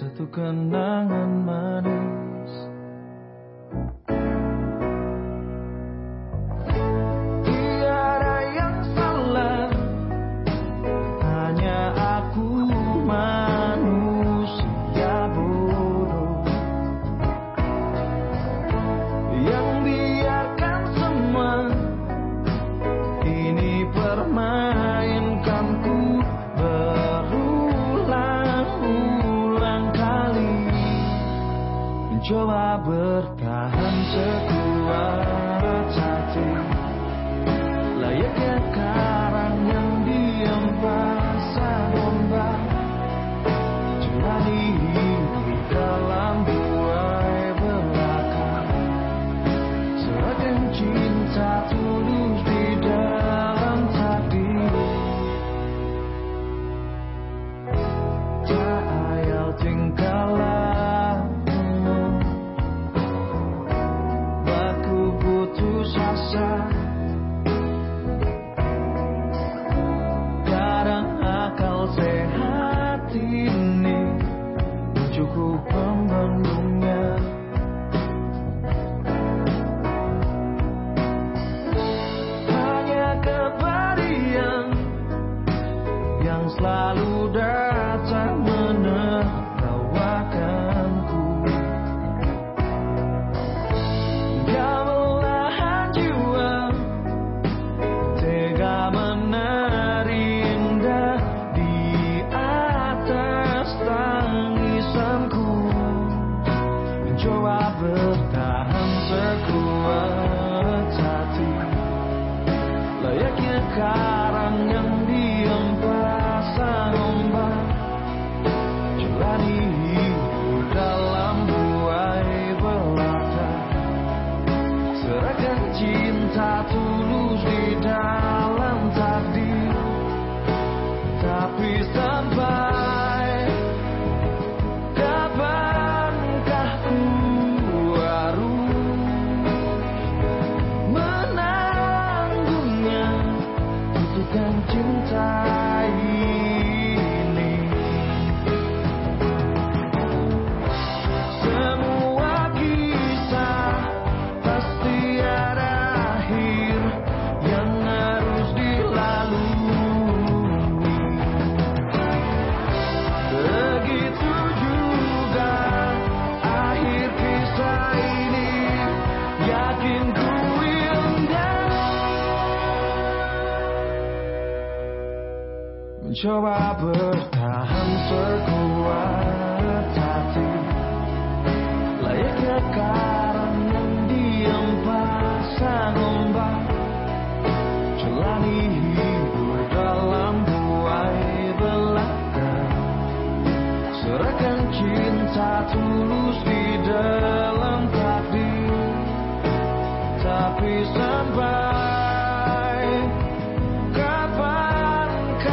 satu kenangan manis. Coba bertahan sekuat hati. Layaknya kau yang selalu datang menertawakanku. Dia belahan jiwa Tega menari indah Di atas tangisanku. Mencoba bertahan sekuat hati Layaknya kau. cinta tulus Mencoba bertahan sekuat hati. Layaknya karang yang diam pasang